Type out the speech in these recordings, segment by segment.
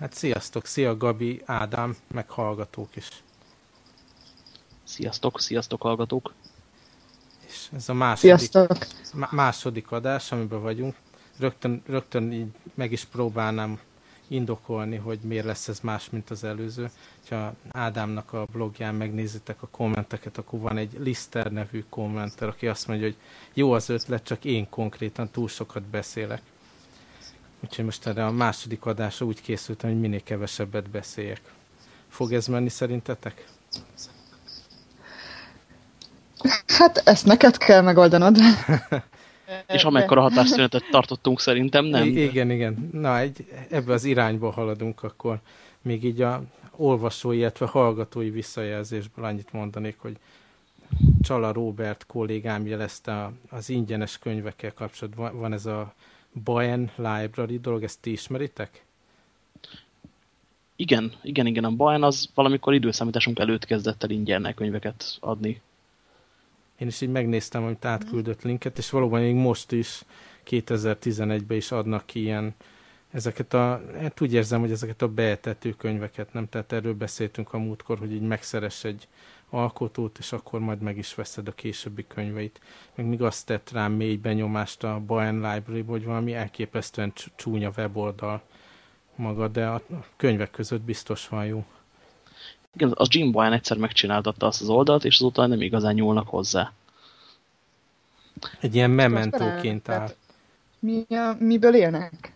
Hát sziasztok, szia Gabi, Ádám, meg hallgatók is. Sziasztok, sziasztok hallgatók. És ez a második, Sziasztok. második adás, amiben vagyunk. Rögtön, rögtön így meg is próbálnám indokolni, hogy miért lesz ez más, mint az előző. Ha Ádámnak a blogján megnézitek a kommenteket, akkor van egy Lister nevű kommenter, aki azt mondja, hogy jó az ötlet, csak én konkrétan túl sokat beszélek. Úgyhogy most erre a második adásra úgy készültem, hogy minél kevesebbet beszéljek. Fog ez menni szerintetek? Hát ezt neked kell megoldanod. És amekkora hatásszünetet tartottunk, szerintem nem. I- igen, igen. Na, egy, ebbe az irányba haladunk, akkor még így a olvasói, illetve hallgatói visszajelzésből annyit mondanék, hogy Csala Robert kollégám jelezte az ingyenes könyvekkel kapcsolatban. Van ez a Baen Library dolog, ezt ti ismeritek? Igen, igen, igen. A Baen az valamikor időszámításunk előtt kezdett el ingyen könyveket adni. Én is így megnéztem, amit átküldött linket, és valóban még most is 2011-ben is adnak ki ilyen ezeket a, hát úgy érzem, hogy ezeket a beetető könyveket, nem? Tehát erről beszéltünk a múltkor, hogy így megszeres egy alkotót, és akkor majd meg is veszed a későbbi könyveit. Meg még azt tett rám mély benyomást a Baen Library, hogy valami elképesztően csúnya weboldal maga, de a könyvek között biztos van jó. Igen, az Jim Baen egyszer megcsináltatta azt az oldalt, és azóta nem igazán nyúlnak hozzá. Egy ilyen mementóként áll. Mi a, miből élnek?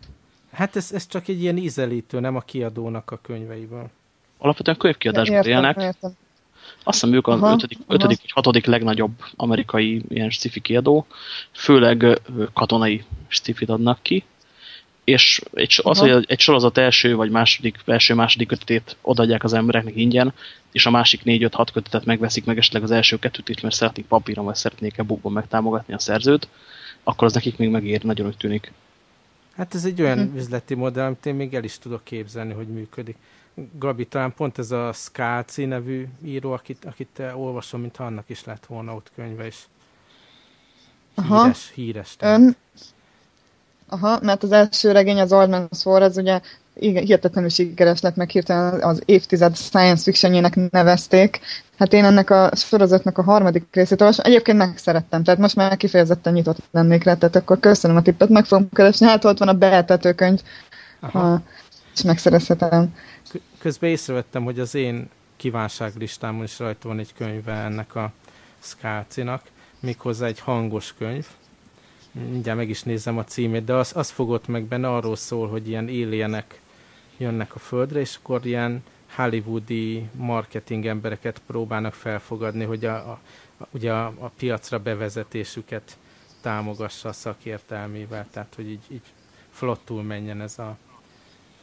Hát ez, ez csak egy ilyen ízelítő, nem a kiadónak a könyveiből. Alapvetően könyvkiadásban Értem, élnek. értem. Azt hiszem ők Aha, a ötödik, aha. ötödik vagy hatodik legnagyobb amerikai ilyen sci kiadó. Főleg katonai sci adnak ki. És egy, az, Aha. hogy egy sorozat első vagy második, első-második kötetét odaadják az embereknek ingyen, és a másik négy-öt-hat kötetet megveszik meg esetleg az első kettőt is, mert szeretnék papíron, vagy szeretnék e-bookban megtámogatni a szerzőt, akkor az nekik még megér, nagyon úgy tűnik. Hát ez egy olyan Mhm. üzleti modell, amit én még el is tudok képzelni, hogy működik. Gabi, talán pont ez a Skálci nevű író, akit, akit te olvasom, mintha annak is lett volna ott könyve is. Aha. Híres, híres. tehát. Ön... Aha, mert az első regény, az Old Man's War, az ugye igen, hihetetlenül sikeres lett, meg hirtelen az évtized science fictionjének nevezték. Hát én ennek a sorozatnak a harmadik részét olvasom. Egyébként megszerettem, tehát most már kifejezetten nyitott lennék rá, tehát akkor köszönöm a tippet, meg fogom keresni. Hát ott van a ha, és megszerezhetem. Közben észrevettem, hogy az én kívánságlistámon is rajta van egy könyve ennek a Skálcinak, méghozzá egy hangos könyv. Mindjárt meg is nézem a címét, de az, az fogott meg benne, arról szól, hogy ilyen alienek jönnek a földre, és akkor ilyen hollywoodi marketing embereket próbálnak felfogadni, hogy a, a, ugye a, a piacra bevezetésüket támogassa a szakértelmével, tehát hogy így, így flottul menjen ez, a,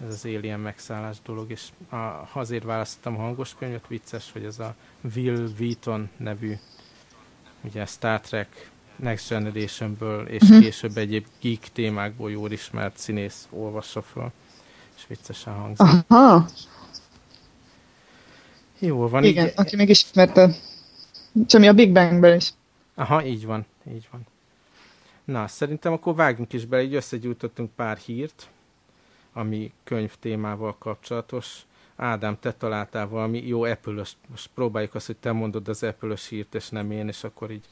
ez az alien megszállás dolog, és a, azért választottam a hangos könyvet, vicces, hogy ez a Will Wheaton nevű ugye Star Trek Next Generationből és Mhm. később egyéb geek témákból jól ismert színész olvassa föl, és viccesen hangzik. Aha, Jól van, igen, így, aki még ismerte. Csami a Big Bangből is. Aha, így van, így van. Na, szerintem akkor vágjunk is bele, így összegyújtottunk pár hírt, ami könyv témával kapcsolatos. Ádám, te találtál valami jó apple most próbáljuk azt, hogy te mondod az apple hírt, és nem én, és akkor így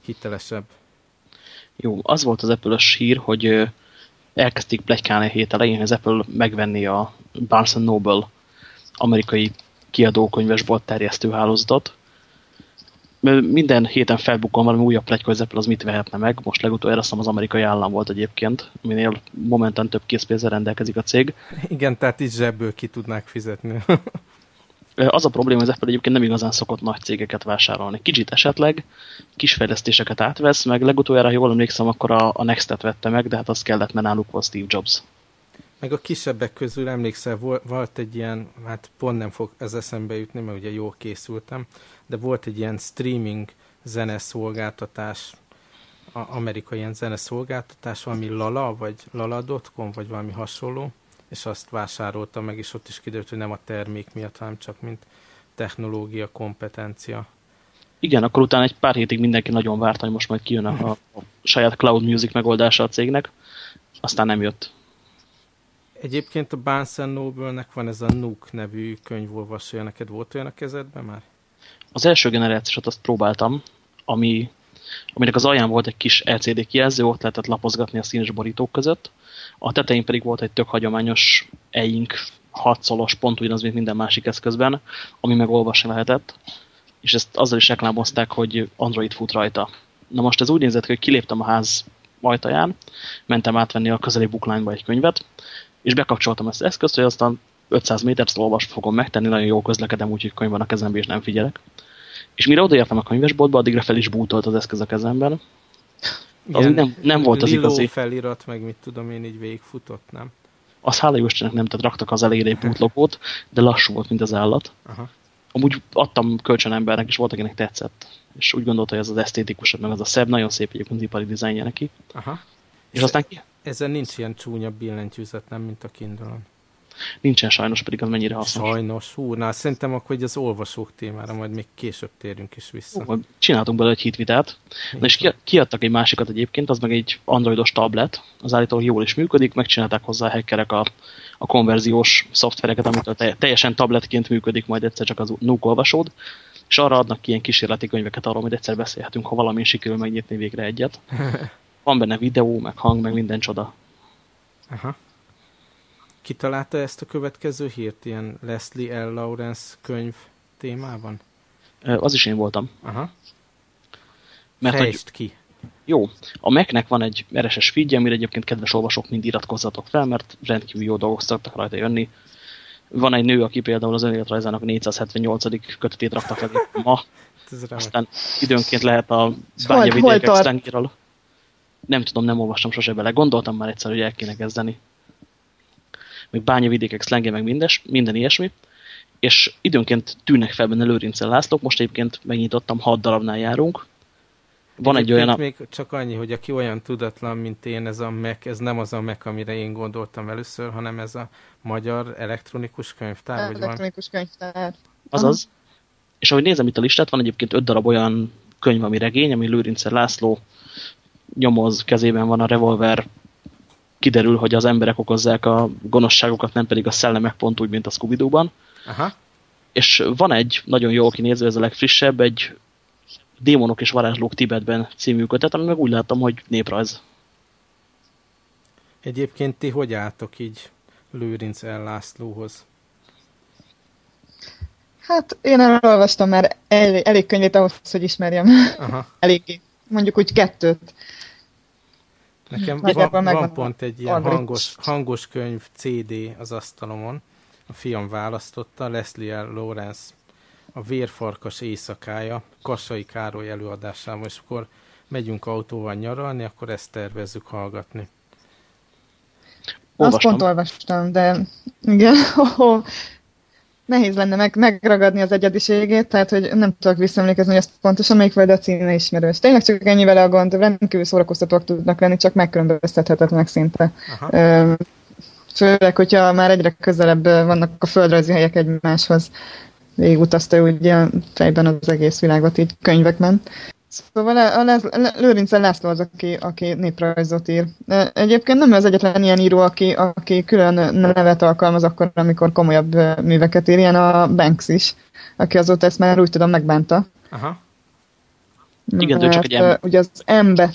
hitelesebb. Jó, az volt az apple hír, hogy elkezdték plegykálni a hét elején, az Apple megvenni a Barnes Noble amerikai kiadókönyvesbolt terjesztő hálózatot. Ö, Minden héten felbukkan valami újabb pletyka, hogy az mit vehetne meg. Most legutóbb azt az amerikai állam volt egyébként, minél momentán több készpénzzel rendelkezik a cég. Igen, tehát így zsebből ki tudnák fizetni. Az a probléma, hogy az Apple egyébként nem igazán szokott nagy cégeket vásárolni. Kicsit esetleg kis fejlesztéseket átvesz, meg legutoljára, ha jól emlékszem, akkor a, a Next-et vette meg, de hát az kellett, mert náluk volt Steve Jobs. Meg a kisebbek közül emlékszel, vol- volt egy ilyen, hát pont nem fog ez eszembe jutni, mert ugye jól készültem, de volt egy ilyen streaming zeneszolgáltatás, amerikai ilyen zeneszolgáltatás, valami Lala, vagy Lala.com, vagy valami hasonló, és azt vásárolta meg, és ott is kiderült, hogy nem a termék miatt, hanem csak mint technológia, kompetencia. Igen, akkor utána egy pár hétig mindenki nagyon várta, hogy most majd kijön a, a saját cloud music megoldása a cégnek, aztán nem jött. Egyébként a Barnes Noble-nek van ez a Nook nevű könyvolvasója, neked volt olyan a kezedben már? Az első generációt azt próbáltam, ami, aminek az alján volt egy kis LCD kijelző, ott lehetett lapozgatni a színes borítók között, a tetején pedig volt egy tök hagyományos e-ink 6 szolos, pont ugyanaz, mint minden másik eszközben, ami meg olvasni lehetett, és ezt azzal is reklámozták, hogy Android fut rajta. Na most ez úgy nézett hogy kiléptem a ház ajtaján, mentem átvenni a közeli bookline egy könyvet, és bekapcsoltam ezt az eszközt, hogy aztán 500 métert olvasva fogom megtenni, nagyon jól közlekedem, úgyhogy könyv van a kezemben, és nem figyelek. És mire odaértem a könyvesboltba, addigra fel is bútolt az eszköz a kezemben. Az nem, nem volt az igazi. felirat, meg mit tudom én, így végigfutott, nem? Az hála Istennek nem, tehát raktak az elejére egy bootlogót, de lassú volt, mint az állat. Aha. Amúgy adtam kölcsön embernek, és volt, akinek tetszett. És úgy gondolta, hogy ez az esztétikusabb, meg az a szebb, nagyon szép egyébként ipari dizájnja neki. Aha. És aztán ki? Ezen nincs ilyen csúnya billentyűzet, nem, mint a Kindle-on. Nincsen sajnos, pedig az mennyire hasznos. Sajnos, hú, na szerintem akkor hogy az olvasók témára majd még később térünk is vissza. Ó, csináltunk belőle egy hitvitát, na és kiadtak egy másikat egyébként, az meg egy androidos tablet, az állítólag jól is működik, megcsinálták hozzá a hackerek a, a konverziós szoftvereket, amit teljesen tabletként működik, majd egyszer csak az NUC olvasód, és arra adnak ki ilyen kísérleti könyveket arról, hogy egyszer beszélhetünk, ha valami sikerül megnyitni végre egyet. Van benne videó, meg hang, meg minden csoda. Aha. Kitalálta ezt a következő hírt, ilyen Leslie L. Lawrence könyv témában? Az is én voltam. Aha. Mert Fejtsd hogy, ki. Jó, a Mac-nek van egy RSS feedje, amire egyébként kedves olvasók mind iratkozzatok fel, mert rendkívül jó dolgok szoktak rajta jönni. Van egy nő, aki például az önéletrajzának 478. kötetét raktak le ma. Aztán időnként lehet a bányavidékek szlengéről. Nem tudom, nem olvastam sose bele. Gondoltam már egyszer, hogy el kéne kezdeni meg bányavidékek, szlenge, meg mindes, minden ilyesmi, és időnként tűnnek fel benne Lőrincel Lászlók, most egyébként megnyitottam, hat darabnál járunk. Van egy olyan... Még csak annyi, hogy aki olyan tudatlan, mint én, ez a Mac, ez nem az a Mac, amire én gondoltam először, hanem ez a magyar elektronikus könyvtár, vagy Elektronikus van? könyvtár. Azaz. És ahogy nézem itt a listát, van egyébként öt darab olyan könyv, ami regény, ami Lőrince László nyomoz, kezében van a revolver kiderül, hogy az emberek okozzák a gonoszságokat, nem pedig a szellemek pont úgy, mint a scooby Aha. És van egy nagyon jó kinéző, ez a legfrissebb, egy Démonok és varázslók Tibetben című kötet, ami meg úgy láttam, hogy néprajz. Egyébként ti hogy álltok így Lőrinc Ellászlóhoz? Hát én elolvastam már elég, elég könyvét ahhoz, hogy ismerjem. Aha. Eléggé. Mondjuk úgy kettőt. Nekem van, van pont egy ilyen hangos, hangos könyv CD az asztalomon. A fiam választotta, Leslie L. Lawrence, a Vérfarkas éjszakája, Kassai Károly előadásával, és akkor megyünk autóval nyaralni, akkor ezt tervezzük hallgatni. Olvastam. Azt pont olvastam, de igen, oh, nehéz lenne meg, megragadni az egyediségét, tehát hogy nem tudok visszaemlékezni, hogy ezt pontosan melyik vagy, de a címe ismerős. Tényleg csak ennyi vele a gond, rendkívül szórakoztatóak tudnak lenni, csak megkülönböztethetetlenek szinte. Aha. Főleg, hogyha már egyre közelebb vannak a földrajzi helyek egymáshoz. Végigutazta ugye fejben az egész világot így könyvekben. Szóval a, a Lőrince László az, aki, aki néprajzot ír. Egyébként nem az egyetlen ilyen író, aki, aki külön nevet alkalmaz akkor, amikor komolyabb műveket ír, ilyen a Banks is, aki azóta ezt már úgy tudom megbánta. Aha. Igen, ő csak egy ember. Ugye az ember,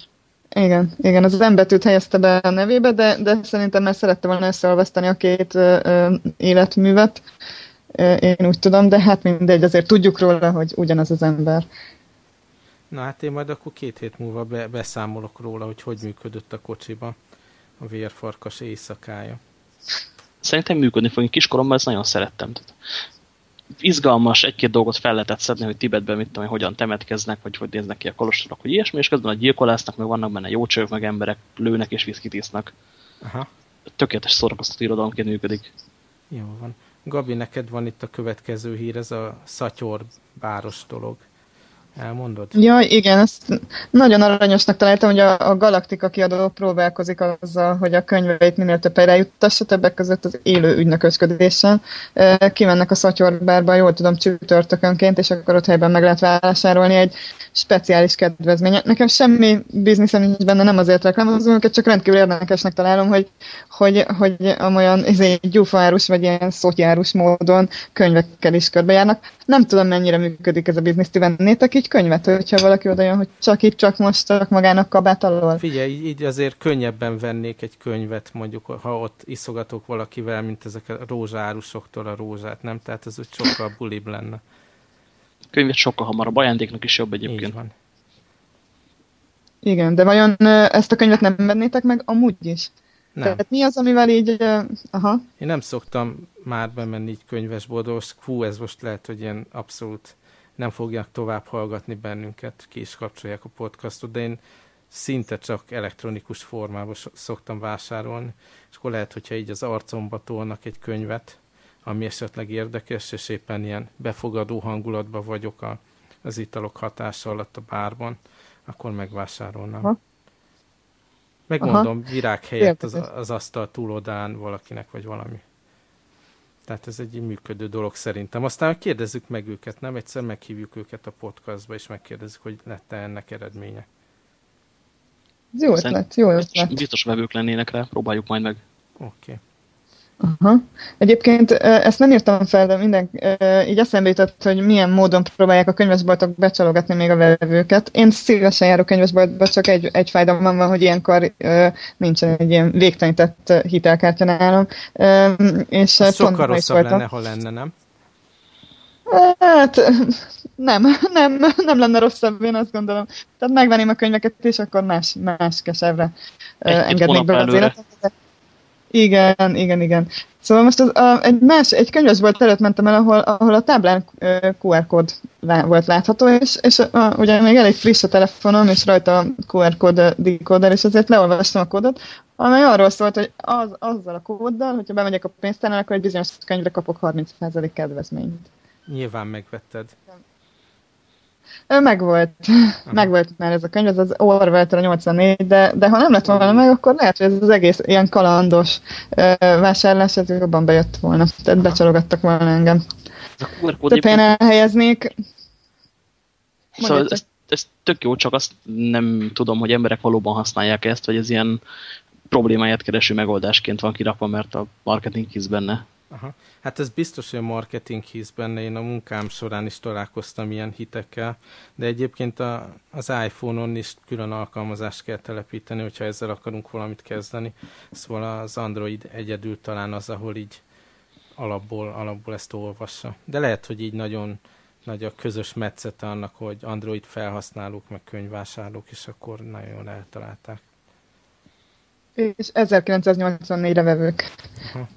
igen, igen, az embetűt helyezte be a nevébe, de, de szerintem már szerette volna összeolvasztani a két ö, ö, életművet. Én úgy tudom, de hát mindegy, azért tudjuk róla, hogy ugyanaz az ember. Na hát én majd akkor két hét múlva be, beszámolok róla, hogy hogy működött a kocsiba a vérfarkas éjszakája. Szerintem működni fog. Én kiskoromban ezt nagyon szerettem. Tehát izgalmas, egy-két dolgot fel lehetett szedni, hogy Tibetben mit tudom, hogyan temetkeznek, vagy hogy néznek ki a kolostorok, hogy ilyesmi, és közben a gyilkolásznak, meg vannak benne jó csők, meg emberek lőnek és viszkit isznak. Aha. Tökéletes szórakoztató irodalomként működik. Jó van. Gabi, neked van itt a következő hír, ez a Szatyor báros dolog Elmondod? Ja, igen, ezt nagyon aranyosnak találtam, hogy a, a Galaktika kiadó próbálkozik azzal, hogy a könyveit minél több helyre juttassa, többek között az élő ügynökösködésen. Kimennek a Szatyorbárba, jól tudom, csütörtökönként, és akkor ott helyben meg lehet vásárolni egy speciális kedvezmény. Nekem semmi bizniszem nincs benne, nem azért reklámozom őket, csak rendkívül érdekesnek találom, hogy, hogy, hogy olyan izé, gyúfaárus vagy ilyen szotyárus módon könyvekkel is körbejárnak. Nem tudom, mennyire működik ez a biznisz, ti vennétek így könyvet, hogyha valaki oda jön, hogy csak itt, csak most, csak magának kabát alól? Figyelj, így azért könnyebben vennék egy könyvet, mondjuk, ha ott iszogatok valakivel, mint ezek a rózsárusoktól a rózsát, nem? Tehát ez úgy sokkal bulibb lenne könyvet sokkal hamarabb, ajándéknak is jobb egyébként. Így van. Igen, de vajon ezt a könyvet nem vennétek meg amúgy is? Nem. Tehát mi az, amivel így... aha. Én nem szoktam már bemenni így könyvesboltba, hú, ez most lehet, hogy ilyen abszolút nem fogják tovább hallgatni bennünket, ki is kapcsolják a podcastot, de én szinte csak elektronikus formában szoktam vásárolni, és akkor lehet, hogyha így az arcomba tolnak egy könyvet, ami esetleg érdekes, és éppen ilyen befogadó hangulatban vagyok a, az italok hatása alatt a bárban, akkor megvásárolnám. Aha. Megmondom, Aha. virág helyett az, az asztal túlodán valakinek, vagy valami. Tehát ez egy működő dolog szerintem. Aztán kérdezzük meg őket, nem? Egyszer meghívjuk őket a podcastba, és megkérdezzük, hogy lett-e ennek eredménye. Jó ötlet, jó ötlet. Biztos vevők lennének rá, próbáljuk majd meg. Oké. Okay. Aha. Egyébként ezt nem írtam fel, de minden, így eszembe jutott, hogy milyen módon próbálják a könyvesboltok becsalogatni még a vevőket. Én szívesen járok könyvesboltba, csak egy, egy fájdalmam van, hogy ilyenkor nincsen egy ilyen végtelenített hitelkártya nálam. És Ez sokkal rosszabb lenne, ha lenne, nem? Hát nem, nem, nem lenne rosszabb, én azt gondolom. Tehát megvenném a könyveket, és akkor más, más kesebbre engednék be az életet. Igen, igen, igen. Szóval most az, a, egy más, egy könyvesbolt előtt mentem el, ahol, ahol a táblán QR kód lá, volt látható, és, és a, ugye még elég friss a telefonom, és rajta a QR kód decoder, és azért leolvastam a kódot, amely arról szólt, hogy az, azzal a kóddal, hogyha bemegyek a pénztárnál, akkor egy bizonyos könyvre kapok 30% kedvezményt. Nyilván megvetted. Megvolt. Megvolt már ez a könyv, ez az Orwell-től a 84, de, de ha nem lett volna meg, akkor lehet, hogy ez az egész ilyen kalandos vásárlás, ez jobban bejött volna. Tehát becsalogattak volna engem. Több helyen elhelyeznék. Szóval ez, ez tök jó, csak azt nem tudom, hogy emberek valóban használják ezt, vagy ez ilyen problémáját kereső megoldásként van kirakva, mert a marketing hisz benne. Aha. Hát ez biztos, hogy a marketing hisz benne, én a munkám során is találkoztam ilyen hitekkel, de egyébként a, az iPhone-on is külön alkalmazást kell telepíteni, hogyha ezzel akarunk valamit kezdeni. Szóval az Android egyedül talán az, ahol így alapból, alapból ezt olvassa. De lehet, hogy így nagyon nagy a közös metszete annak, hogy Android felhasználók, meg könyvvásárlók, és akkor nagyon eltalálták. És 1984-re vevők. Aha.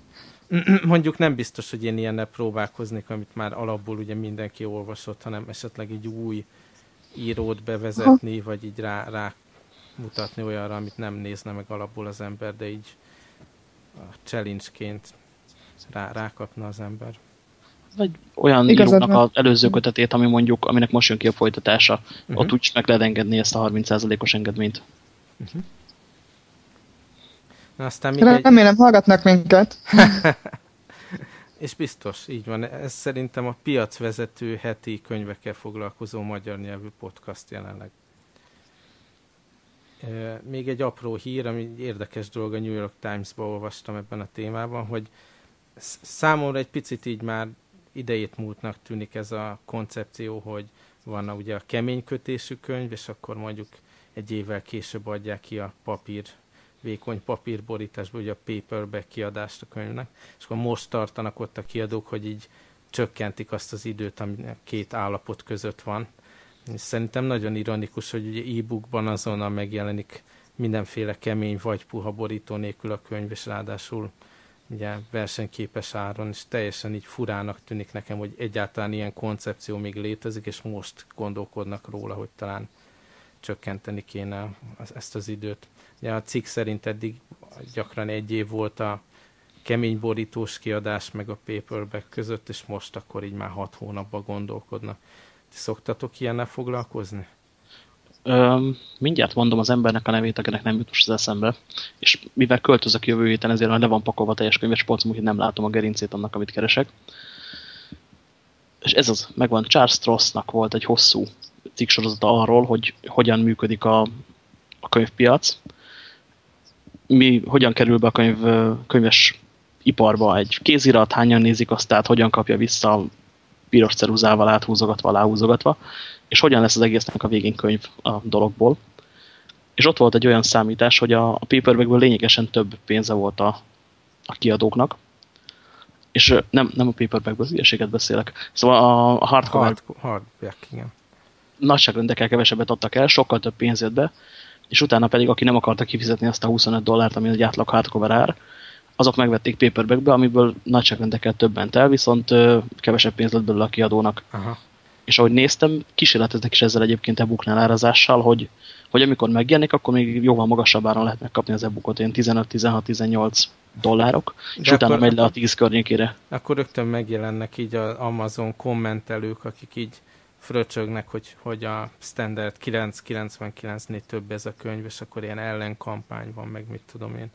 mondjuk nem biztos, hogy én ilyennel próbálkoznék, amit már alapból ugye mindenki olvasott, hanem esetleg egy új írót bevezetni, vagy így rá, rá mutatni olyanra, amit nem nézne meg alapból az ember, de így a challenge-ként rá, rákapna az ember. Vagy olyan Igazad íróknak az előző kötetét, ami mondjuk, aminek most jön ki a folytatása, uh-huh. ott úgy meg lehet engedni ezt a 30%-os engedményt. Uh-huh. Na, aztán még Remélem, egy... hallgatnak minket. És biztos, így van. Ez szerintem a piacvezető heti könyvekkel foglalkozó magyar nyelvű podcast jelenleg. Még egy apró hír, ami érdekes dolog a New York Times-ba olvastam ebben a témában, hogy számomra egy picit így már idejét múltnak tűnik ez a koncepció, hogy van ugye a kemény kötésű könyv, és akkor mondjuk egy évvel később adják ki a papír vékony papírborításban, ugye a paperback kiadást a könyvnek, és akkor most tartanak ott a kiadók, hogy így csökkentik azt az időt, ami két állapot között van. És szerintem nagyon ironikus, hogy ugye e-bookban azonnal megjelenik mindenféle kemény vagy puha borító nélkül a könyv, és ráadásul ugye versenyképes áron, és teljesen így furának tűnik nekem, hogy egyáltalán ilyen koncepció még létezik, és most gondolkodnak róla, hogy talán csökkenteni kéne ezt az időt. Ugye a cikk szerint eddig gyakran egy év volt a kemény borítós kiadás meg a paperback között, és most akkor így már hat hónapban gondolkodnak. Ti szoktatok ilyennel foglalkozni? Öm, mindjárt mondom az embernek a nevét, akinek nem jut most az eszembe. És mivel költözök jövő héten, ezért már le van pakolva teljes könyves úgyhogy nem látom a gerincét annak, amit keresek. És ez az, megvan, Charles Strossnak volt egy hosszú cikksorozata arról, hogy hogyan működik a, a könyvpiac, mi, hogyan kerül be a könyv, könyves iparba egy kézirat, hányan nézik azt, tehát hogyan kapja vissza piros ceruzával áthúzogatva, aláhúzogatva, és hogyan lesz az egésznek a végén könyv a dologból. És ott volt egy olyan számítás, hogy a, a paperbackből lényegesen több pénze volt a, a kiadóknak, és nem, nem a paperbackből, hülyeséget beszélek. Szóval a, a hardcover... Hard, hardback, igen. Nagyságrendekkel kevesebbet adtak el, sokkal több pénz jött be, és utána pedig, aki nem akarta kifizetni azt a 25 dollárt, ami egy átlag hardcover ár, azok megvették paperbackbe, amiből nagyságrendekkel többen el, viszont ö, kevesebb pénz lett belőle a kiadónak. Aha. És ahogy néztem, kísérleteznek is ezzel egyébként e-booknál árazással, hogy, hogy amikor megjelenik, akkor még jóval magasabb áron lehet megkapni az e-bookot, ilyen 15-16-18 dollárok, De és utána megy le a 10 környékére. Akkor rögtön megjelennek így az Amazon kommentelők, akik így fröcsögnek, hogy, hogy a standard 999-nél több ez a könyv, és akkor ilyen ellenkampány van, meg mit tudom én.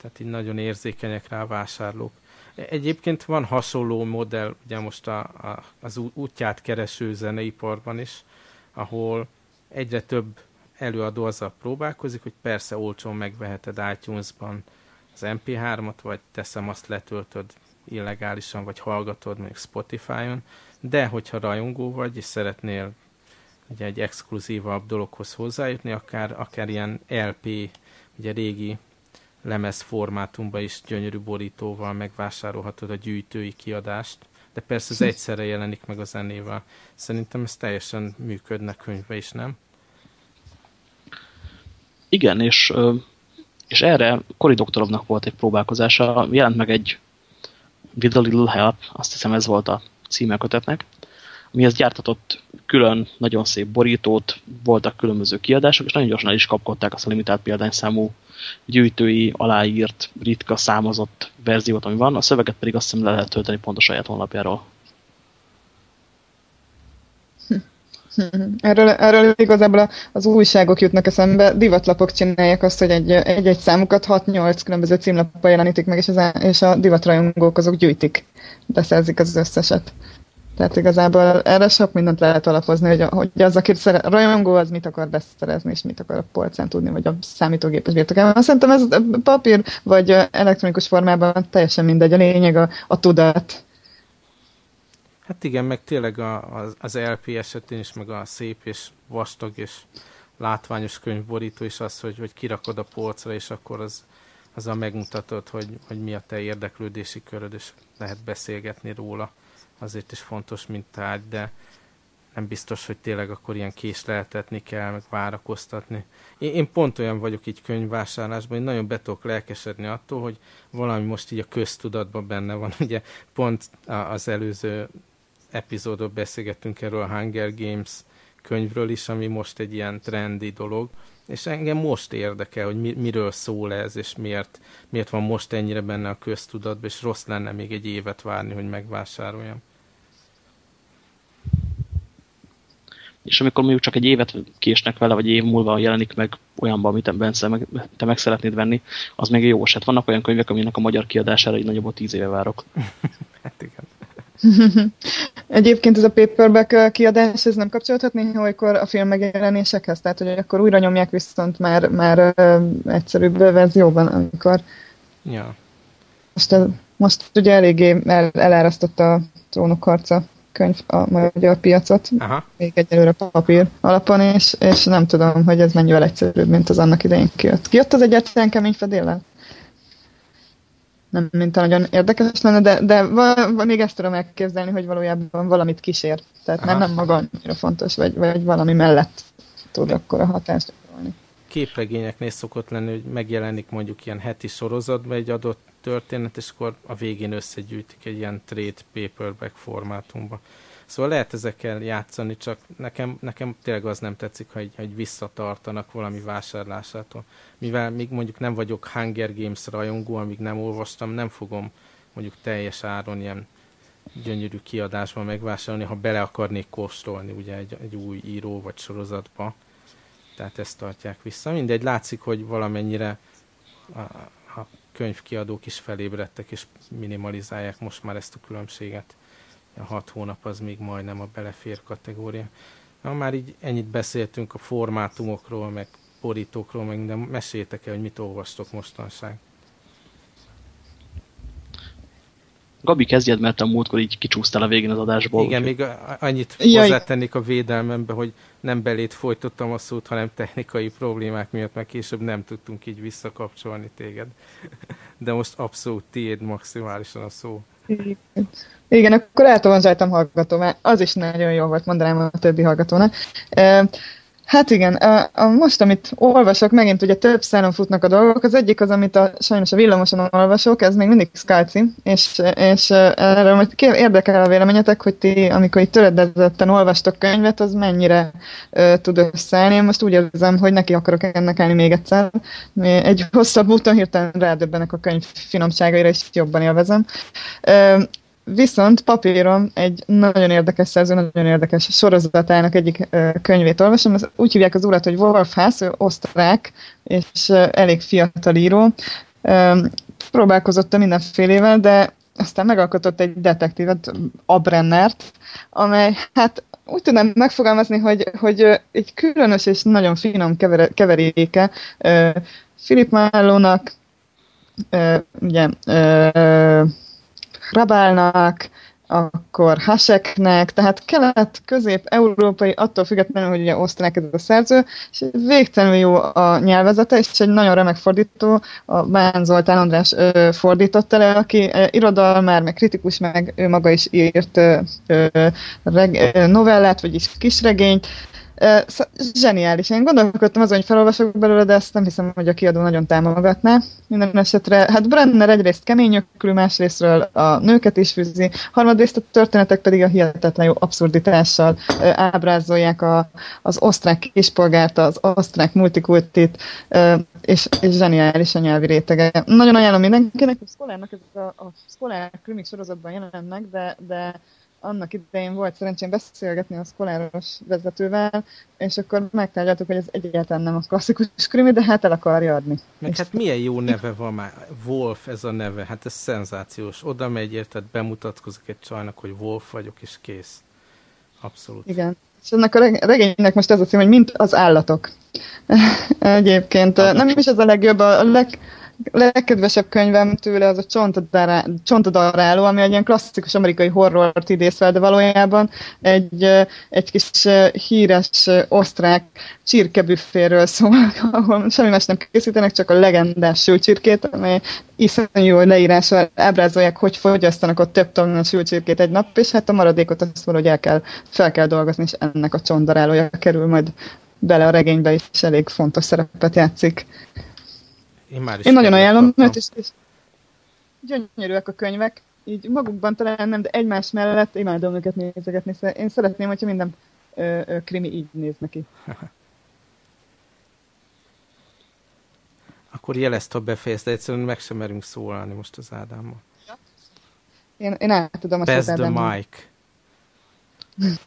Tehát így nagyon érzékenyek rá a vásárlók. Egyébként van hasonló modell, ugye most a, a, az útját kereső zeneiparban is, ahol egyre több előadó azzal próbálkozik, hogy persze olcsón megveheted iTunes-ban az MP3-at, vagy teszem azt letöltöd illegálisan, vagy hallgatod még Spotify-on, de hogyha rajongó vagy, és szeretnél ugye egy exkluzívabb dologhoz hozzájutni, akár, akár ilyen LP, ugye régi lemez formátumban is gyönyörű borítóval megvásárolhatod a gyűjtői kiadást, de persze ez egyszerre jelenik meg a zenével. Szerintem ez teljesen működne könyve is, nem? Igen, és, és erre Cory Doktorovnak volt egy próbálkozása, jelent meg egy With a Little Help, azt hiszem ez volt a címe kötetnek, amihez gyártatott külön nagyon szép borítót, voltak különböző kiadások, és nagyon gyorsan el is kapkodták azt a limitált példányszámú gyűjtői, aláírt, ritka, számozott verziót, ami van, a szöveget pedig azt hiszem le lehet tölteni pont a saját honlapjáról. Erről, erről igazából az újságok jutnak eszembe, divatlapok csinálják azt, hogy egy-egy számukat 6-8 különböző címlappal jelenítik meg, és, az, és a divatrajongók azok gyűjtik, beszerzik az összeset. Tehát igazából erre sok mindent lehet alapozni, hogy, hogy az, aki szere, rajongó, az mit akar beszerezni, és mit akar a polcán tudni, vagy a számítógépes birtokában. Szerintem ez papír vagy elektronikus formában teljesen mindegy. A lényeg a, a tudat. Hát igen, meg tényleg a, az, az LP esetén is, meg a szép és vastag és látványos könyvborító is az, hogy, hogy kirakod a polcra, és akkor az, azzal megmutatod, hogy, hogy mi a te érdeklődési köröd, és lehet beszélgetni róla azért is fontos, mint tárgy, de nem biztos, hogy tényleg akkor ilyen késleltetni kell, meg várakoztatni. Én, én pont olyan vagyok így könyvvásárlásban, hogy nagyon be tudok lelkesedni attól, hogy valami most így a köztudatban benne van. Ugye pont az előző epizódot beszélgettünk erről a Hunger Games könyvről is, ami most egy ilyen trendi dolog, és engem most érdekel, hogy mi, miről szól ez, és miért, miért van most ennyire benne a köztudatban, és rossz lenne még egy évet várni, hogy megvásároljam. és amikor mondjuk csak egy évet késnek vele, vagy év múlva jelenik meg olyanban, amit meg, te meg szeretnéd venni, az még jó eset. Vannak olyan könyvek, aminek a magyar kiadására így nagyobb tíz éve várok. hát igen. Egyébként ez a paperback kiadás, ez nem kapcsolódhat néha olykor a film megjelenésekhez? Tehát, hogy akkor újra nyomják viszont már, már egyszerűbb verzióban, amikor... Ja. Most, most ugye eléggé el, elárasztotta a trónok harca könyv a magyar piacot, Aha. még egyelőre papír alapon, és, és nem tudom, hogy ez mennyivel egyszerűbb, mint az annak idején kijött. Kijött az egyetlen kemény fedéllel? Nem, mint a nagyon érdekes lenne, de, de val, még ezt tudom elképzelni, hogy valójában valamit kísér. Tehát nem, nem maga annyira fontos, vagy, vagy valami mellett tud akkor a hatást gyakorolni. Képregényeknél szokott lenni, hogy megjelenik mondjuk ilyen heti sorozatban egy adott történet, és akkor a végén összegyűjtik egy ilyen trade paperback formátumba. Szóval lehet ezekkel játszani, csak nekem, nekem tényleg az nem tetszik, hogy, hogy visszatartanak valami vásárlásától. Mivel még mondjuk nem vagyok Hunger Games rajongó, amíg nem olvastam, nem fogom mondjuk teljes áron ilyen gyönyörű kiadásban megvásárolni, ha bele akarnék kóstolni ugye egy, egy új író vagy sorozatba. Tehát ezt tartják vissza. Mindegy, látszik, hogy valamennyire a, a könyvkiadók is felébredtek, és minimalizálják most már ezt a különbséget. A hat hónap az még majdnem a belefér kategória. Na, már így ennyit beszéltünk a formátumokról, meg borítókról, meg de meséljétek el, hogy mit olvastok mostanság. Gabi, kezdjed, mert a múltkor így kicsúsztál a végén az adásból. Igen, még annyit hozzátennék a védelmembe, hogy nem belét folytottam a szót, hanem technikai problémák miatt, meg később nem tudtunk így visszakapcsolni téged. De most abszolút tiéd maximálisan a szó. Igen, Igen akkor eltolonzsáltam hallgató, mert az is nagyon jó volt, mondanám a többi hallgatónak. Hát igen, most, amit olvasok, megint ugye több szálon futnak a dolgok. Az egyik az, amit a, sajnos a villamoson olvasok, ez még mindig Skalci, és, és erről majd érdekel a véleményetek, hogy ti, amikor itt töredezetten olvastok könyvet, az mennyire uh, tud összeállni. Én most úgy érzem, hogy neki akarok ennek állni még egyszer. Egy hosszabb úton hirtelen rádöbbenek a könyv finomságaira, és jobban élvezem. Uh, Viszont papíron egy nagyon érdekes szerző, nagyon érdekes sorozatának egyik könyvét olvasom. Ez úgy hívják az urat, hogy Wolf Haas, ő osztrák, és elég fiatal író. Próbálkozott a mindenfélével, de aztán megalkotott egy detektívet, Abrennert, amely hát úgy tudom megfogalmazni, hogy, hogy egy különös és nagyon finom kever, keveréke Philip Marlowe-nak, ugye Hrabálnak, akkor Haseknek, tehát kelet-közép-európai, attól függetlenül, hogy ugye osztrák ez a szerző, és végtelenül jó a nyelvezete, és egy nagyon remek fordító, a Bán Zoltán András ö, fordította le, aki ö, irodalmár, meg kritikus, meg ő maga is írt ö, ö, reg, ö, novellát, vagyis kisregényt, Zseniális. Én gondolkodtam azon, hogy felolvasok belőle, de ezt nem hiszem, hogy a kiadó nagyon támogatná. Minden esetre, hát Brenner egyrészt keményökülő, másrésztről a nőket is fűzi, harmadrészt a történetek pedig a hihetetlen jó abszurditással ábrázolják a, az osztrák kispolgárt, az osztrák multikultit, és, és zseniális a nyelvi rétege. Nagyon ajánlom mindenkinek, a Szkolárnak ez a, a Szkolár krimik sorozatban jelennek, de, de annak idején volt szerencsém beszélgetni a szkoláros vezetővel, és akkor megtárgyaltuk, hogy ez egyáltalán nem a klasszikus krimi, de hát el akarja adni. Meg hát milyen jó neve van már. Wolf ez a neve, hát ez szenzációs. Oda megy, érted, bemutatkozik egy csajnak, hogy Wolf vagyok, és kész. Abszolút. Igen. És ennek a regénynek most ez a cím, hogy mint az állatok. Egyébként nem is az a legjobb, a leg, legkedvesebb könyvem tőle az a Csontadaráló, ami egy ilyen klasszikus amerikai horrort idéz fel, de valójában egy, egy kis híres osztrák csirkebüfféről szól, ahol semmi más nem készítenek, csak a legendás sülcsirkét, amely iszonyú jó leírással ábrázolják, hogy fogyasztanak ott több tonna sülcsirkét egy nap, és hát a maradékot azt mondja, hogy el kell, fel kell dolgozni, és ennek a csondarálója kerül majd bele a regénybe, és elég fontos szerepet játszik. Én, már is Én nagyon ajánlom őt, és, és gyönyörűek a könyvek, így magukban talán nem, de egymás mellett imádom őket nézegetni. Szóval én szeretném, hogyha minden ö, ö, krimi így néz neki. Akkor jelezd, ha befejezte, egyszerűen meg sem merünk szólalni most az Ádámmal. Én, én át tudom azt Pass the mic.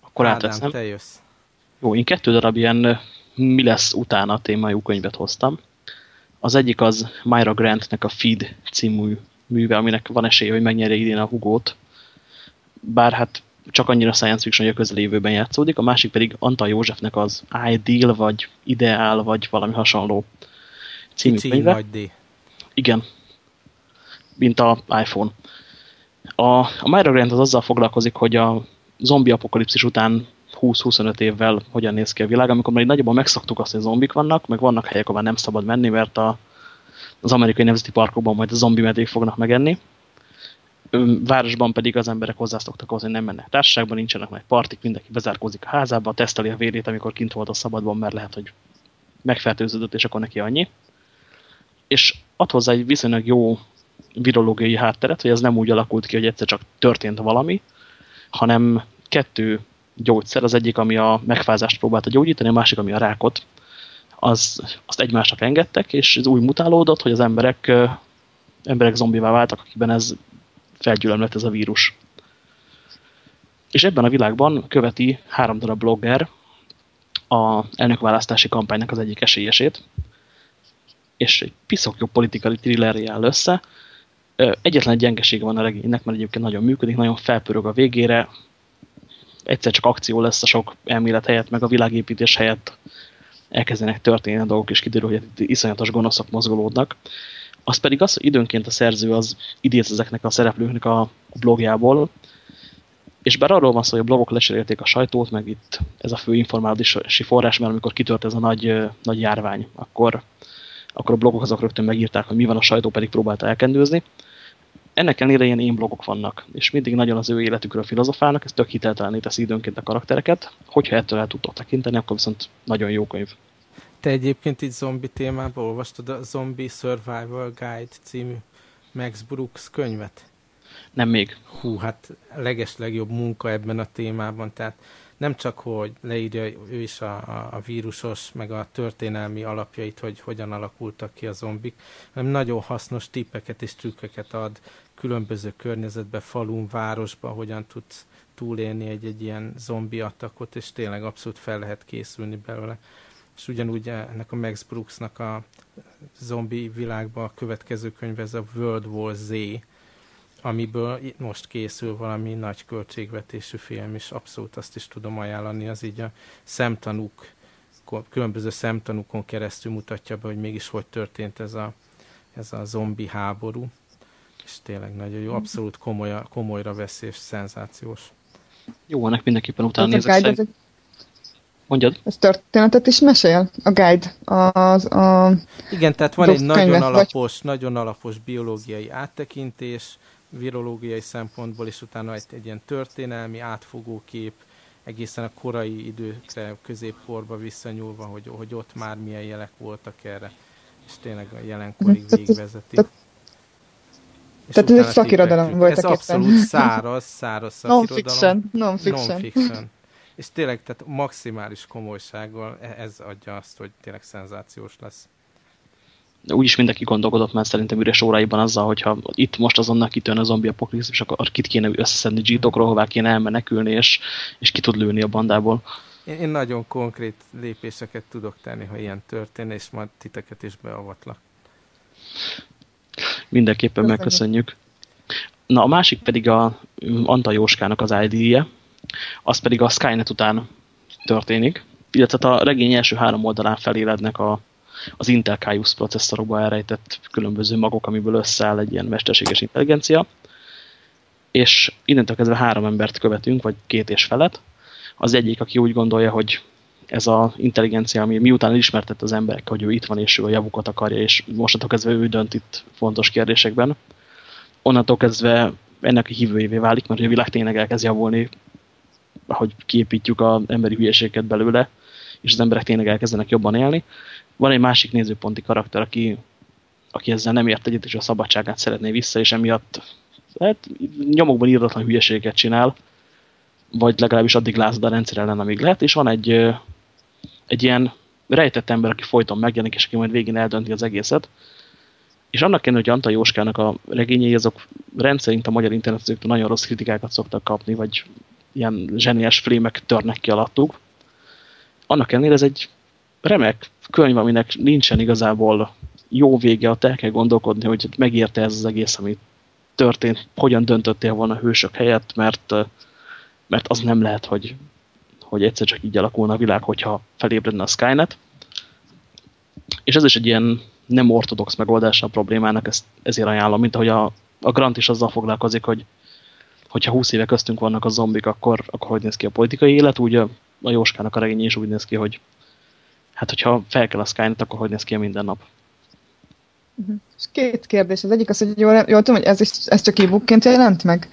Akkor Ádám, átveszem. te jössz. Jó, én kettő darab ilyen mi lesz utána témájú könyvet hoztam. Az egyik az Myra Grantnek a Feed című műve, aminek van esélye, hogy megnyerje idén a Hugót. Bár hát csak annyira science fiction, hogy a közelévőben játszódik, a másik pedig Antal Józsefnek az Ideal, vagy Ideál, vagy valami hasonló című Cím könyve. Nagy D. Igen. Mint a iPhone. A, a Myra Grant az azzal foglalkozik, hogy a zombi apokalipszis után 20-25 évvel hogyan néz ki a világ, amikor már nagyjából megszoktuk azt, hogy zombik vannak, meg vannak helyek, ahol nem szabad menni, mert a, az amerikai nemzeti parkokban majd a zombi medvék fognak megenni. Városban pedig az emberek hozzászoktak ahhoz, hogy nem mennek társaságban, nincsenek nagy partik, mindenki bezárkózik a házába, teszteli a vérét, amikor kint volt a szabadban, mert lehet, hogy megfertőződött, és akkor neki annyi. És ad hozzá egy viszonylag jó virológiai hátteret, hogy ez nem úgy alakult ki, hogy egyszer csak történt valami, hanem kettő gyógyszer, az egyik, ami a megfázást próbálta gyógyítani, a másik, ami a rákot, az, azt egymásnak engedtek, és ez úgy mutálódott, hogy az emberek, emberek zombivá váltak, akiben ez felgyülemlett ez a vírus. És ebben a világban követi három darab blogger a elnökválasztási kampánynak az egyik esélyesét, és egy piszok jó politikai thrillerje áll össze. Egyetlen egy gyengesége van a regénynek, mert egyébként nagyon működik, nagyon felpörög a végére, egyszer csak akció lesz a sok elmélet helyett, meg a világépítés helyett elkezdenek történni a dolgok, és kiderül, hogy itt iszonyatos gonoszok mozgolódnak. Az pedig az, hogy időnként a szerző az idéz ezeknek a szereplőknek a blogjából, és bár arról van szó, hogy a blogok leserélték a sajtót, meg itt ez a fő informálási forrás, mert amikor kitört ez a nagy, nagy járvány, akkor, akkor a blogok azok rögtön megírták, hogy mi van, a sajtó pedig próbálta elkendőzni. Ennek ellenére ilyen én blogok vannak, és mindig nagyon az ő életükről filozofálnak, ez tök hiteltelené teszi időnként a karaktereket. Hogyha ettől el tudtok tekinteni, akkor viszont nagyon jó könyv. Te egyébként itt zombi témában olvastad a Zombie Survival Guide című Max Brooks könyvet? Nem még. Hú, hát leges legjobb munka ebben a témában, tehát nem csak, hogy leírja ő is a, a, a vírusos, meg a történelmi alapjait, hogy hogyan alakultak ki a zombik, hanem nagyon hasznos tippeket és trükköket ad különböző környezetbe, falun, városba, hogyan tudsz túlélni egy-egy ilyen zombi attakot, és tényleg abszolút fel lehet készülni belőle. És ugyanúgy ennek a Max Brooksnak a zombi világban a következő könyv, ez a World War Z, amiből most készül valami nagy költségvetésű film, és abszolút azt is tudom ajánlani, az így a szemtanúk, különböző szemtanúkon keresztül mutatja be, hogy mégis hogy történt ez a, ez a zombi háború, és tényleg nagyon jó, abszolút komoly, komolyra veszi, és szenzációs. Jó, ennek mindenképpen utána nézek szerint. Mondjad. Ez történetet is mesél? A guide? Az, a Igen, tehát van egy nagyon alapos, vagy... nagyon alapos biológiai áttekintés, virológiai szempontból, és utána egy, egy ilyen történelmi, átfogó kép, egészen a korai időkre, középkorba visszanyúlva, hogy, hogy ott már milyen jelek voltak erre, és tényleg a jelenkorig végvezeti. Tehát ez egy szakirodalom volt Ez abszolút száraz, száraz szakirodalom. Non-fiction. Non-fiction. Non-fiction. És tényleg, tehát maximális komolysággal e- ez adja azt, hogy tényleg szenzációs lesz úgyis mindenki gondolkodott már szerintem üres óráiban azzal, hogyha itt most azonnal kitön a zombi apokalipszis, akkor kit kéne összeszedni jeetokról, hová kéne elmenekülni, és, és ki tud lőni a bandából. Én, én nagyon konkrét lépéseket tudok tenni, ha ilyen történne, és majd titeket is beavatlak. Mindenképpen Köszönjük. megköszönjük. Na, a másik pedig a Anta Jóskának az ID-je, az pedig a Skynet után történik, illetve a regény első három oldalán felélednek a, az Intel Caius processzorokba elrejtett különböző magok, amiből összeáll egy ilyen mesterséges intelligencia. És innentől kezdve három embert követünk, vagy két és felet. Az egyik, aki úgy gondolja, hogy ez az intelligencia, ami miután ismertett az emberek, hogy ő itt van, és ő a javukat akarja, és mostantól kezdve ő dönt itt fontos kérdésekben. Onnantól kezdve ennek a hívőjévé válik, mert a világ tényleg elkezd javulni, ahogy kiépítjük az emberi hülyeséget belőle, és az emberek tényleg elkezdenek jobban élni. Van egy másik nézőponti karakter, aki, aki ezzel nem ért egyet, és a szabadságát szeretné vissza, és emiatt hát, nyomokban írdatlan hülyeséget csinál, vagy legalábbis addig lázad a rendszer ellen, amíg lehet, és van egy ilyen rejtett ember, aki folyton megjelenik, és aki majd végén eldönti az egészet. És annak ellenére, hogy Antal Jóskának a regényei, azok rendszerint a magyar internetezőktől nagyon rossz kritikákat szoktak kapni, vagy ilyen zseniás flémek törnek ki alattuk. Annak ellenére ez egy remek könyv, aminek nincsen igazából jó vége, ott el kell gondolkodni, hogy megérte ez az egész, ami történt, hogyan döntöttél volna a hősök helyett, mert, mert az nem lehet, hogy, hogy egyszer csak így alakulna a világ, hogyha felébredne a Skynet. És ez is egy ilyen nem ortodox megoldása a problémának, ezt, ezért ajánlom, mint ahogy a, a Grant is azzal foglalkozik, hogy hogyha 20 éve köztünk vannak a zombik, akkor, akkor hogy néz ki a politikai élet, úgy a, a Jóskának a regény is úgy néz ki, hogy hát hogyha fel kell a Skynet, akkor hogy néz ki a minden nap? Uh-huh. Két kérdés. Az egyik az, hogy jól, jól tudom, hogy ez, is, ez csak e-bookként jelent meg?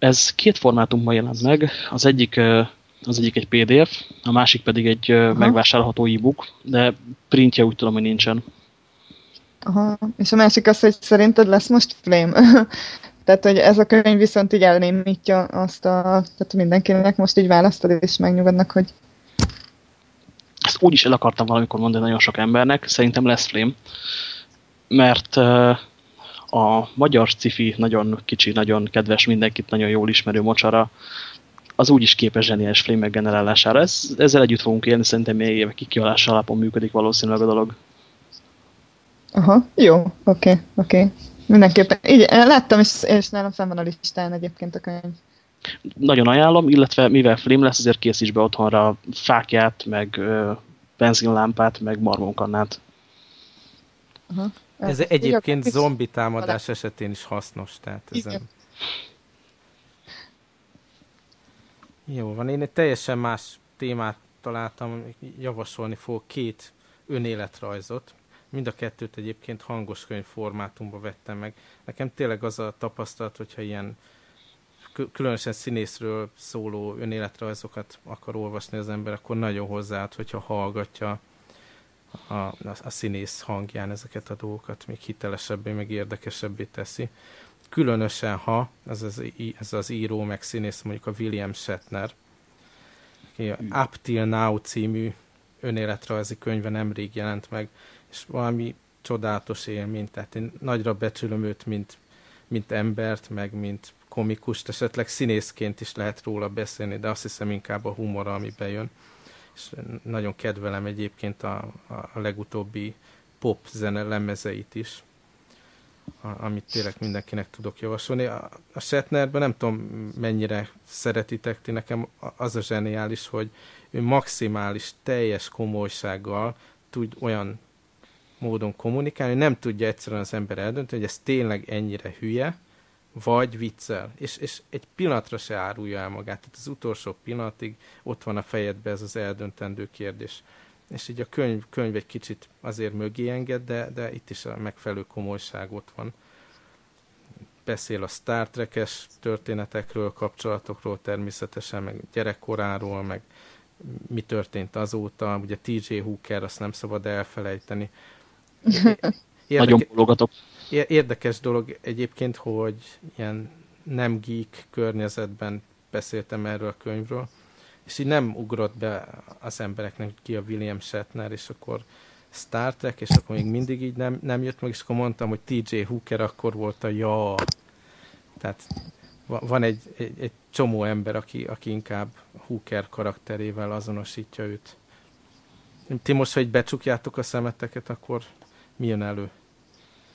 Ez két formátumban jelent meg. Az egyik, az egyik egy PDF, a másik pedig egy Aha. megvásárolható e-book, de printje úgy tudom, hogy nincsen. Aha. És a másik az, hogy szerinted lesz most flame? tehát, hogy ez a könyv viszont így elnémítja azt a, tehát mindenkinek most így választod, és megnyugodnak, hogy ezt úgy is el akartam valamikor mondani nagyon sok embernek, szerintem lesz flame. Mert uh, a magyar cifi nagyon kicsi, nagyon kedves, mindenkit nagyon jól ismerő mocsara, az úgyis képes zseniális flémek generálására. Ez, ezzel együtt fogunk élni, szerintem még évekig kialás alapon működik valószínűleg a dolog. Aha, jó, oké, okay, oké. Okay. Mindenképpen. Így, láttam, és, és nálam fenn van a listán egyébként a könyv. Nagyon ajánlom, illetve mivel flém lesz, ezért készíts be otthonra fákját, meg ö, benzinlámpát, meg marmonkannát. Aha. Ez egyébként zombi támadás esetén is hasznos. Tehát ezen... Jó van, én egy teljesen más témát találtam, javasolni fog két önéletrajzot. Mind a kettőt egyébként hangos könyv formátumba vettem meg. Nekem tényleg az a tapasztalat, hogyha ilyen különösen színészről szóló önéletrajzokat akar olvasni az ember, akkor nagyon hozzáad, hogyha hallgatja a, a, a színész hangján ezeket a dolgokat, még hitelesebbé, meg érdekesebbé teszi. Különösen, ha ez az, ez az író, meg színész, mondjuk a William Shatner, aki a Up Till Now című önéletrajzi könyve nemrég jelent meg, és valami csodálatos élmény, tehát én nagyra becsülöm őt, mint, mint embert, meg mint komikust, esetleg színészként is lehet róla beszélni, de azt hiszem inkább a humor, ami bejön. És nagyon kedvelem egyébként a, a legutóbbi pop zene lemezeit is, a, amit tényleg mindenkinek tudok javasolni. A, a Shatnerben nem tudom mennyire szeretitek ti, nekem az a zseniális, hogy ő maximális, teljes komolysággal tud olyan módon kommunikálni, nem tudja egyszerűen az ember eldönteni, hogy ez tényleg ennyire hülye, vagy viccel. És, és egy pillanatra se árulja el magát. Tehát az utolsó pillanatig ott van a fejedben ez az eldöntendő kérdés. És így a könyv, könyv egy kicsit azért mögé enged, de, de itt is a megfelelő komolyság ott van. Beszél a Star Trek-es történetekről, kapcsolatokról természetesen, meg gyerekkoráról, meg mi történt azóta. Ugye TJ Hooker, azt nem szabad elfelejteni. Érdeke... Nagyon bologatok. Érdekes dolog egyébként, hogy ilyen nem geek környezetben beszéltem erről a könyvről, és így nem ugrott be az embereknek, ki a William Shatner, és akkor Star Trek, és akkor még mindig így nem, nem jött meg, és akkor mondtam, hogy TJ Hooker akkor volt a ja. Tehát van egy, egy, egy csomó ember, aki, aki inkább Hooker karakterével azonosítja őt. Ti most, hogy becsukjátok a szemeteket, akkor mi jön elő?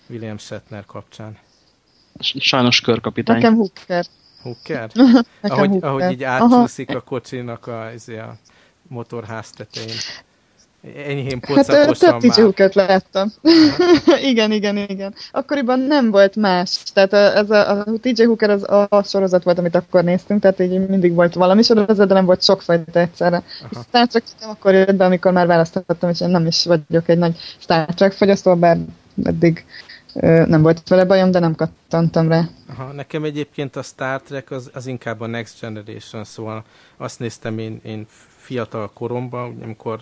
William Shatner kapcsán? Sajnos körkapitány. Nekem Hooker. Hooker? ahogy, Hooker. ahogy így átcsúszik a kocsinak a, a motorház tetején. Enyhén pocakosan hát. Hookert láttam. igen, igen, igen. Akkoriban nem volt más. Tehát ez a, a TJ Hooker az a, sorozat volt, amit akkor néztünk, tehát így mindig volt valami sorozat, de nem volt sokfajta egyszerre. És Star Trek akkor jött be, amikor már választottam, és én nem is vagyok egy nagy Star Trek fogyasztó, bár eddig nem volt vele bajom, de nem kattantam rá. Aha, nekem egyébként a Star Trek az, az inkább a Next Generation, szóval azt néztem én, én fiatal koromban, amikor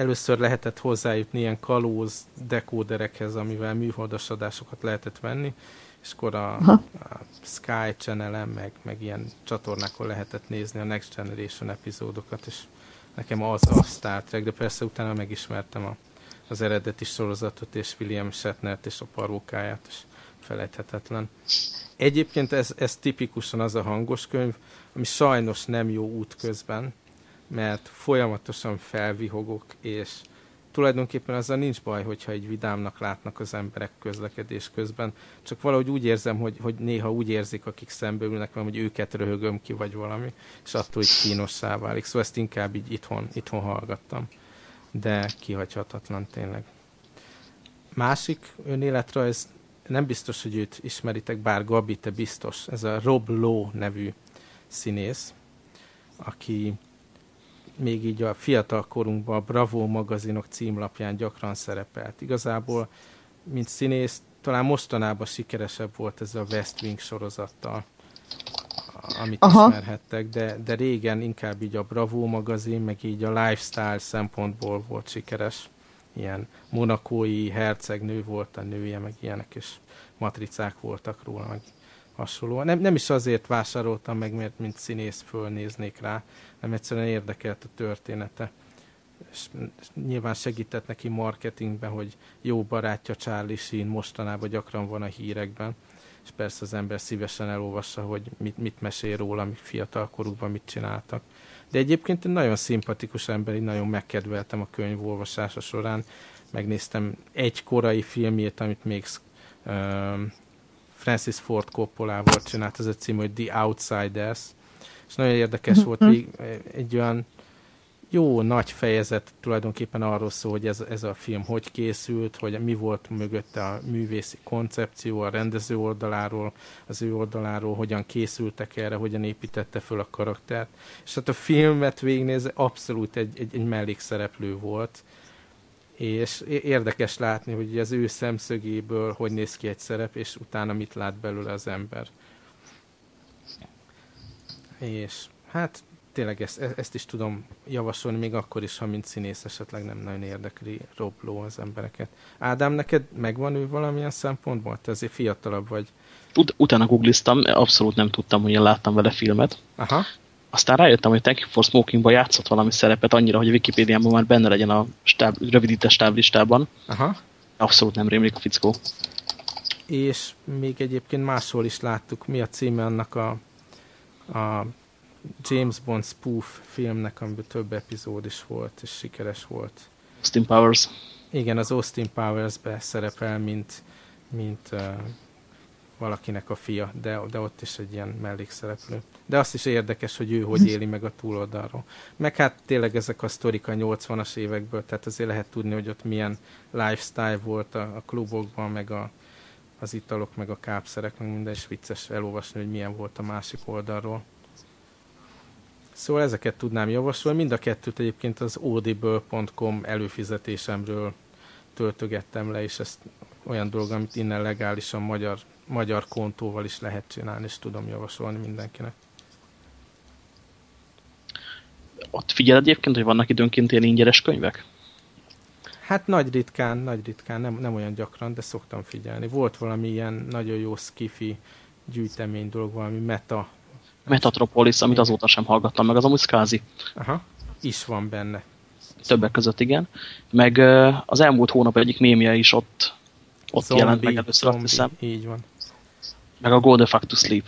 először lehetett hozzájutni ilyen kalóz dekóderekhez, amivel műholdas adásokat lehetett venni, és akkor a, a Sky channel meg, meg ilyen csatornákon lehetett nézni a Next Generation epizódokat, és nekem az a Star Trek, de persze utána megismertem a az eredeti sorozatot, és William Shatnert és a parókáját, és felejthetetlen. Egyébként ez, ez tipikusan az a hangos könyv, ami sajnos nem jó út közben, mert folyamatosan felvihogok, és tulajdonképpen azzal nincs baj, hogyha egy vidámnak látnak az emberek közlekedés közben, csak valahogy úgy érzem, hogy, hogy néha úgy érzik, akik szembe ülnek hogy őket röhögöm ki, vagy valami, és attól így kínossá válik. Szóval ezt inkább így itthon, itthon hallgattam de kihagyhatatlan tényleg. Másik önéletrajz, nem biztos, hogy őt ismeritek, bár Gabi, te biztos. Ez a Rob Lowe nevű színész, aki még így a fiatal korunkban a Bravo magazinok címlapján gyakran szerepelt. Igazából, mint színész, talán mostanában sikeresebb volt ez a West Wing sorozattal amit Aha. ismerhettek, de, de régen inkább így a Bravo magazin, meg így a lifestyle szempontból volt sikeres. Ilyen monakói hercegnő volt a nője, meg ilyenek, és matricák voltak róla, meg hasonló. Nem, nem is azért vásároltam meg, mert mint színész fölnéznék rá, nem egyszerűen érdekelt a története. és nyilván segített neki marketingben, hogy jó barátja Charlie Sheen mostanában gyakran van a hírekben, és persze az ember szívesen elolvassa, hogy mit, mit mesél róla, amik fiatal korukban mit csináltak. De egyébként egy nagyon szimpatikus ember, én nagyon megkedveltem a könyv olvasása során, megnéztem egy korai filmjét, amit még Francis Ford Coppola-val csinált, ez a cím, hogy The Outsiders, és nagyon érdekes volt, hogy egy olyan jó nagy fejezet tulajdonképpen arról szól, hogy ez, ez a film hogy készült, hogy mi volt mögötte a művészi koncepció, a rendező oldaláról, az ő oldaláról, hogyan készültek erre, hogyan építette föl a karaktert. És hát a filmet végignéz, abszolút egy, egy, egy mellékszereplő volt, és érdekes látni, hogy az ő szemszögéből hogy néz ki egy szerep, és utána mit lát belőle az ember. És hát tényleg ezt, e-, ezt is tudom javasolni, még akkor is, ha mint színész esetleg nem nagyon érdekli Rob Lowe az embereket. Ádám, neked megvan ő valamilyen szempontból? Te azért fiatalabb vagy. Ut utána googliztam, abszolút nem tudtam, hogy én láttam vele filmet. Aha. Aztán rájöttem, hogy Thank You for Smokingban játszott valami szerepet annyira, hogy a Wikipédiában már benne legyen a stáb, rövidített stáblistában. Aha. Abszolút nem rémlik a fickó. És még egyébként máshol is láttuk, mi a címe annak a, a James Bond spoof filmnek, amiben több epizód is volt, és sikeres volt. Austin Powers. Igen, az Austin Powers-be szerepel, mint, mint uh, valakinek a fia, de, de ott is egy ilyen mellékszereplő. De azt is érdekes, hogy ő hogy éli meg a túloldalról. Meg hát tényleg ezek a sztorik a 80-as évekből, tehát azért lehet tudni, hogy ott milyen lifestyle volt a, a klubokban, meg a, az italok, meg a kápszerek, meg minden, is vicces elolvasni, hogy milyen volt a másik oldalról. Szóval ezeket tudnám javasolni. Mind a kettőt egyébként az audible.com előfizetésemről töltögettem le, és ezt olyan dolog, amit innen legálisan magyar, magyar kontóval is lehet csinálni, és tudom javasolni mindenkinek. Ott figyeled egyébként, hogy vannak időnként ilyen ingyenes könyvek? Hát nagy ritkán, nagy ritkán, nem, nem olyan gyakran, de szoktam figyelni. Volt valami ilyen nagyon jó skifi gyűjtemény dolog, valami meta Metatropolis, amit azóta sem hallgattam meg, az amúgy Skazi. Aha, is van benne. Többek között, igen. Meg az elmúlt hónap egyik mémje is ott, ott zombi, jelent meg először, zombi, azt hiszem. Így van. Meg a Go the Fuck to Sleep.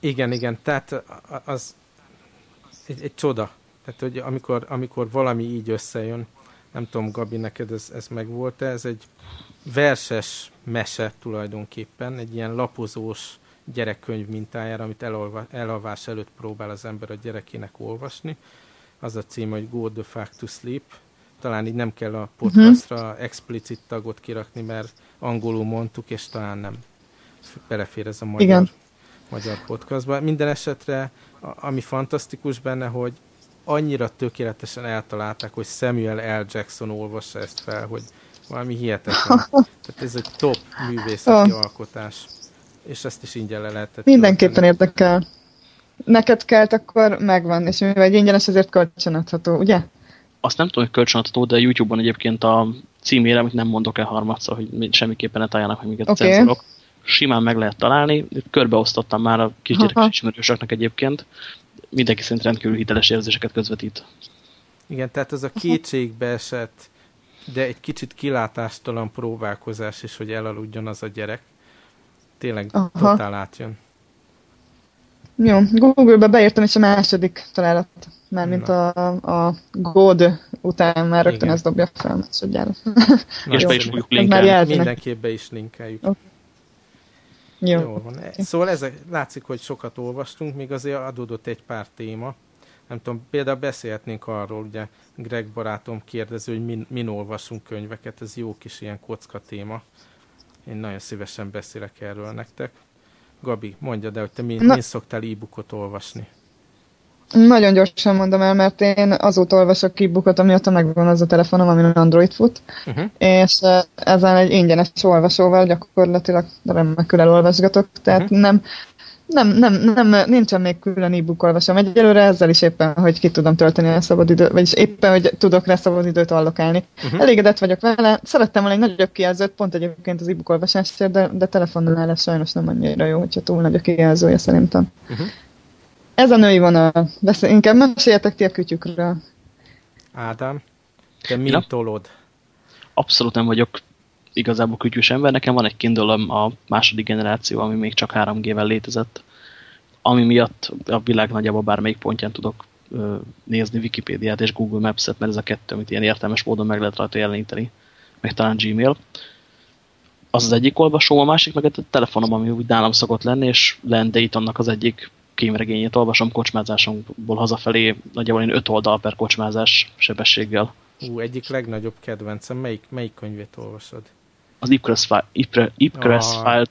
Igen, igen, tehát az egy, egy csoda. Tehát, hogy amikor, amikor valami így összejön, nem tudom, Gabi, neked ez, ez megvolt-e, ez egy verses mese tulajdonképpen, egy ilyen lapozós, gyerekkönyv mintájára, amit elolva, elalvás előtt próbál az ember a gyerekének olvasni. Az a cím, hogy Go the Fuck to Sleep. Talán így nem kell a podcastra uh-huh. explicit tagot kirakni, mert angolul mondtuk, és talán nem belefér ez a magyar, Igen. magyar podcastba. Minden esetre, ami fantasztikus benne, hogy annyira tökéletesen eltalálták, hogy Samuel L. Jackson olvassa ezt fel, hogy valami hihetetlen. Tehát ez egy top művészeti oh. alkotás és ezt is ingyen le lehetett. Mindenképpen tölteni. érdekel. Neked kelt, akkor megvan, és mivel egy ingyenes, ezért kölcsönadható, ugye? Azt nem tudom, hogy kölcsönadható, de YouTube-on egyébként a címére, amit nem mondok el harmadszor, hogy semmiképpen ne találjanak, hogy minket okay. cenzorok. Simán meg lehet találni, körbeosztottam már a kisgyerek ismerősöknek egyébként. Mindenki szerint rendkívül hiteles érzéseket közvetít. Igen, tehát az a kétségbe esett, de egy kicsit kilátástalan próbálkozás is, hogy elaludjon az a gyerek tényleg Aha. totál átjön. Jó, Google-be beírtam, és a második találat, mint a, a God után már rögtön ez dobja fel másodjára. és be is fogjuk linkelni. Mindenképp be is linkeljük. Okay. Jó. Jól van. Szóval ezek, látszik, hogy sokat olvastunk, még azért adódott egy pár téma. Nem tudom, például beszélhetnénk arról, ugye Greg barátom kérdező, hogy min, min olvasunk könyveket, ez jó kis ilyen kocka téma. Én nagyon szívesen beszélek erről nektek. Gabi, mondja de, hogy te mi, mi szoktál e-bookot olvasni? Nagyon gyorsan mondom el, mert én azóta olvasok e-bookot, amióta megvan az a telefonom, amin Android fut, uh-huh. és ezen egy ingyenes olvasóval gyakorlatilag remekül elolvasgatok, tehát uh-huh. nem, nem, nem, nem, nincsen még külön e-book olvasom. Egyelőre ezzel is éppen, hogy ki tudom tölteni a szabadidőt, vagyis éppen, hogy tudok rá szabadidőt allokálni. Uh-huh. Elégedett vagyok vele. Szerettem volna egy nagyobb kijelzőt, pont egyébként az e-book olvasásért, de, de telefonnál ez sajnos nem annyira jó, hogyha túl nagy a kijelzője szerintem. Uh-huh. Ez a női vonal. Beszél, inkább meséljetek ti a kütyükről. Ádám? Te mint tolod? Abszolút nem vagyok igazából kütyűs ember. Nekem van egy kindle a második generáció, ami még csak 3G-vel létezett, ami miatt a világ nagyjából bármelyik pontján tudok ö, nézni Wikipédiát és Google Maps-et, mert ez a kettő, amit ilyen értelmes módon meg lehet rajta jeleníteni, meg talán Gmail. Az az egyik olvasóm, a másik meg a telefonom, ami úgy nálam szokott lenni, és Len Daytonnak az egyik kémregényét olvasom kocsmázásomból hazafelé, nagyjából én öt oldal per kocsmázás sebességgel. Ú, egyik legnagyobb kedvencem. Melyik, melyik könyvét olvasod? Az Ipcrest, File, ah, File.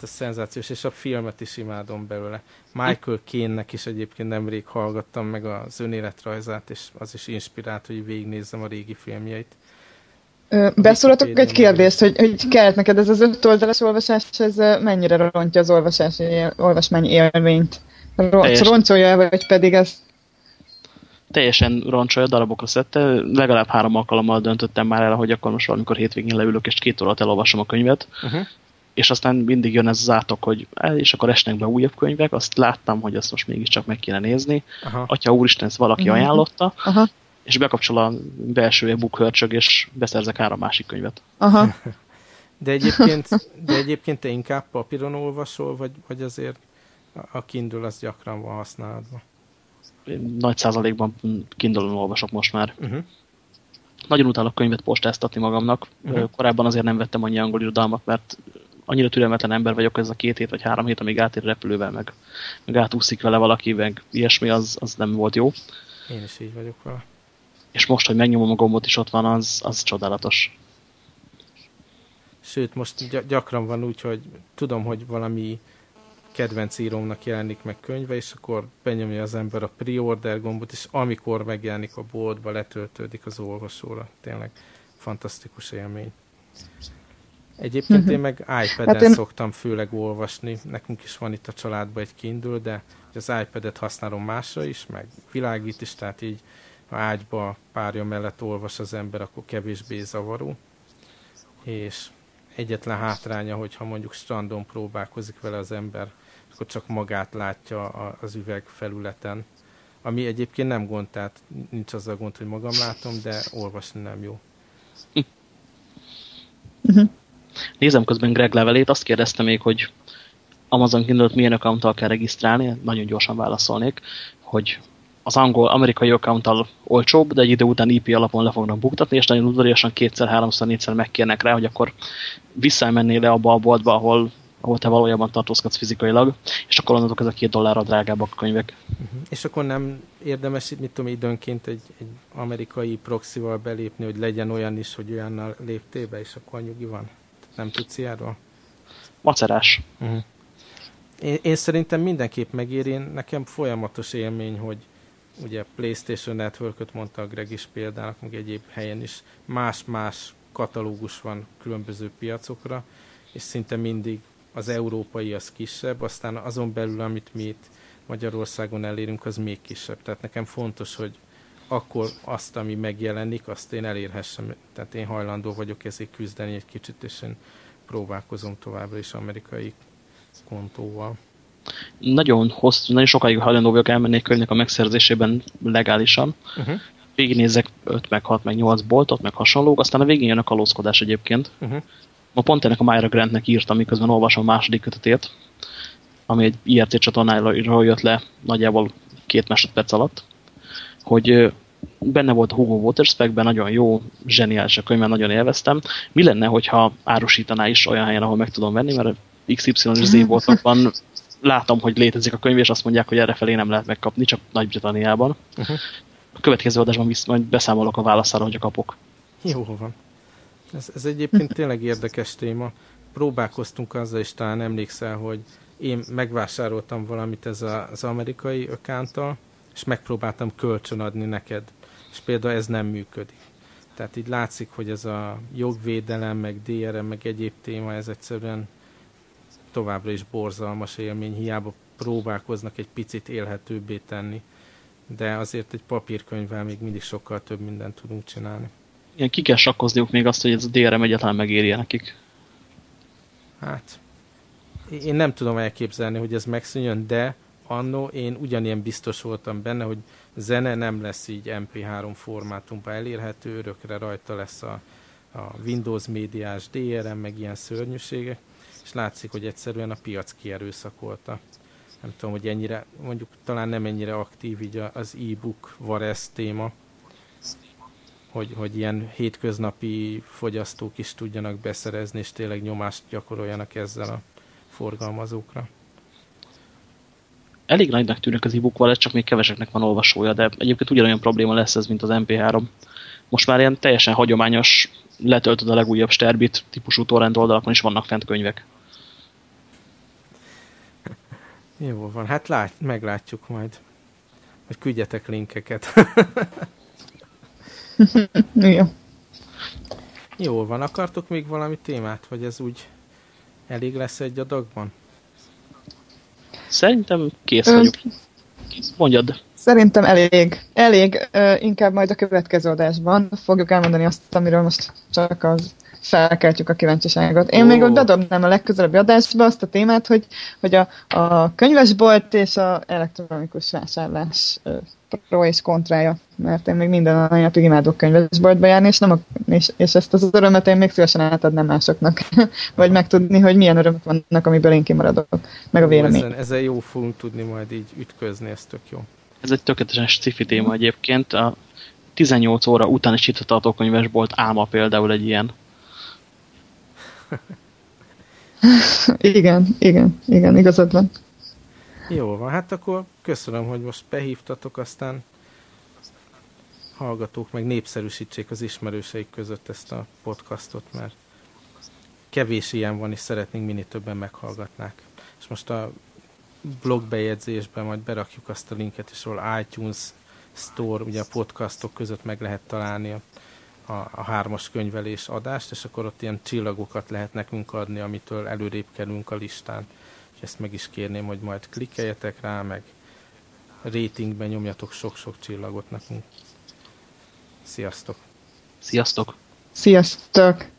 a szenzációs, és a filmet is imádom belőle. Michael Caine-nek is egyébként nemrég hallgattam meg az önéletrajzát, és az is inspirált, hogy végignézzem a régi filmjeit. Beszólatok egy kérdést, hogy, hogy kellett neked ez az öt oldalas olvasás, ez mennyire rontja az olvasás, olvasmány élményt? Roncsolja, vagy pedig ez teljesen roncsolja, darabokra szedte. Legalább három alkalommal döntöttem már el, hogy akkor most valamikor hétvégén leülök, és két órát elolvasom a könyvet. Uh-huh. És aztán mindig jön ez az átok, hogy és akkor esnek be újabb könyvek, azt láttam, hogy azt most mégiscsak meg kéne nézni. Aha. Atya úristen, ezt valaki uh-huh. ajánlotta, Aha. És bekapcsol a belső e-book hörcsög, és beszerzek három másik könyvet. Aha. De egyébként, de egyébként te inkább papíron olvasol, vagy, vagy azért a Kindle az gyakran van használatban? nagy százalékban kindle olvasok most már. Uh -huh. Nagyon utálok könyvet postáztatni magamnak. Uh -huh. Korábban azért nem vettem annyi angol irodalmat, mert annyira türelmetlen ember vagyok, ez a két hét vagy három hét, amíg átér repülővel, meg, meg átúszik vele valaki, meg ilyesmi, az, az nem volt jó. Én is így vagyok vele. És most, hogy megnyomom a gombot is ott van, az, az csodálatos. Sőt, most gyakran van úgy, hogy tudom, hogy valami kedvenc írómnak jelenik meg könyve, és akkor benyomja az ember a pre-order gombot, és amikor megjelenik a boltba, letöltődik az olvasóra. Tényleg fantasztikus élmény. Egyébként én meg iPad-en hát én... szoktam főleg olvasni. Nekünk is van itt a családban egy Kindle, de az iPad-et használom másra is, meg világít is, tehát így ha ágyba párja mellett olvas az ember, akkor kevésbé zavaró. És egyetlen hátránya, hogyha mondjuk strandon próbálkozik vele az ember, akkor csak magát látja az üveg felületen. Ami egyébként nem gond, tehát nincs az a gond, hogy magam látom, de olvasni nem jó. Uh-huh. Nézem közben Greg levelét, azt kérdezte még, hogy Amazon Kindle-t milyen account kell regisztrálni, nagyon gyorsan válaszolnék, hogy az angol, amerikai account olcsóbb, de egy idő után IP alapon le fognak buktatni, és nagyon udvariasan kétszer, háromszor, négyszer megkérnek rá, hogy akkor visszamennél le abba a boltba, ahol ahol te valójában tartózkodsz fizikailag, és akkor onnantól ez a két dollárra drágábbak a könyvek. Uh-huh. És akkor nem érdemes itt, mit tudom, időnként egy, egy amerikai proxival belépni, hogy legyen olyan is, hogy olyannal léptébe, és akkor nyugi van? Nem tudsz ilyenről? Macerás. Uh-huh. Én, én szerintem mindenképp megéri, nekem folyamatos élmény, hogy ugye PlayStation Network-öt mondta a Greg is példának, meg egyéb helyen is, más-más katalógus van különböző piacokra, és szinte mindig az európai az kisebb, aztán azon belül, amit mi itt Magyarországon elérünk, az még kisebb. Tehát nekem fontos, hogy akkor azt, ami megjelenik, azt én elérhessem. Tehát én hajlandó vagyok ezért küzdeni egy kicsit, és én próbálkozom továbbra is amerikai kontóval. Nagyon hosszú, nagyon sokáig hajlandó vagyok elmenni egy könyvnek a megszerzésében legálisan. Uh-huh. Végignézek 5 meg 6 meg 8 boltot, meg hasonlók, aztán a végén jön a kalózkodás egyébként. Uh-huh. Ma pont ennek a Myra Grantnek írtam, miközben olvasom a második kötetét, ami egy IRT csatornáról jött le nagyjából két másodperc alatt, hogy benne volt a Hugo Waterspec-ben, nagyon jó, zseniális a könyv, nagyon élveztem. Mi lenne, hogyha árusítaná is olyan helyen, ahol meg tudom venni, mert XY és Z voltakban látom, hogy létezik a könyv, és azt mondják, hogy erre felé nem lehet megkapni, csak Nagy-Britanniában. Uh -huh. A következő adásban majd beszámolok a válaszára, hogy a kapok. Jó van. Ez, ez egyébként tényleg érdekes téma. Próbálkoztunk azzal, és talán emlékszel, hogy én megvásároltam valamit ez a, az amerikai ökántal, és megpróbáltam kölcsönadni neked. És például ez nem működik. Tehát így látszik, hogy ez a jogvédelem, meg DRM, meg egyéb téma, ez egyszerűen továbbra is borzalmas élmény, hiába próbálkoznak egy picit élhetőbbé tenni. De azért egy papírkönyvvel még mindig sokkal több mindent tudunk csinálni ilyen ki kell sakkozniuk még azt, hogy ez a DRM egyáltalán megéri nekik. Hát, én nem tudom elképzelni, hogy ez megszűnjön, de annó én ugyanilyen biztos voltam benne, hogy zene nem lesz így MP3 formátumban elérhető, örökre rajta lesz a, a Windows médiás DRM, meg ilyen szörnyűségek, és látszik, hogy egyszerűen a piac kierőszakolta. Nem tudom, hogy ennyire, mondjuk talán nem ennyire aktív így az e-book Varez téma, hogy, hogy ilyen hétköznapi fogyasztók is tudjanak beszerezni, és tényleg nyomást gyakoroljanak ezzel a forgalmazókra. Elég nagynak tűnik az e-book wallet, csak még keveseknek van olvasója, de egyébként ugyanolyan probléma lesz ez, mint az MP3. Most már ilyen teljesen hagyományos, letöltöd a legújabb Sterbit típusú torrent oldalakon is vannak fent könyvek. Jó van, hát lát, meglátjuk majd. Hogy küldjetek linkeket. Igen. Jó van, akartok még valami témát, vagy ez úgy elég lesz egy adagban? Szerintem kész vagyok. Mondjad. Szerintem elég. Elég. Inkább majd a következő adásban fogjuk elmondani azt, amiről most csak az felkeltjük a kíváncsiságot. Én oh. még ott bedobnám a legközelebbi adásba azt a témát, hogy, hogy a, a könyvesbolt és a elektronikus vásárlás pro és kontrája, mert én még minden napig imádok könyvesboltba járni, és, nem a, és, és ezt az örömet én még szívesen átadnám másoknak, vagy megtudni, hogy milyen örömök vannak, amiből én kimaradok, meg a vélemény. Ezen, ezen jó fogunk tudni majd így ütközni, ez tök jó. Ez egy tökéletesen sci téma egyébként. A 18 óra után is itt a könyvesbolt álma például egy ilyen. igen, igen, igen, igazad van. Jó van, hát akkor köszönöm, hogy most behívtatok, aztán hallgatók meg népszerűsítsék az ismerőseik között ezt a podcastot, mert kevés ilyen van, és szeretnénk minél többen meghallgatnák. És most a blogbejegyzésben majd berakjuk azt a linket, és ahol iTunes Store, ugye a podcastok között meg lehet találni a, a, a hármas könyvelés adást, és akkor ott ilyen csillagokat lehet nekünk adni, amitől előrébb kerülünk a listán ezt meg is kérném, hogy majd klikkeljetek rá, meg ratingben nyomjatok sok-sok csillagot nekünk. Sziasztok! Sziasztok! Sziasztok!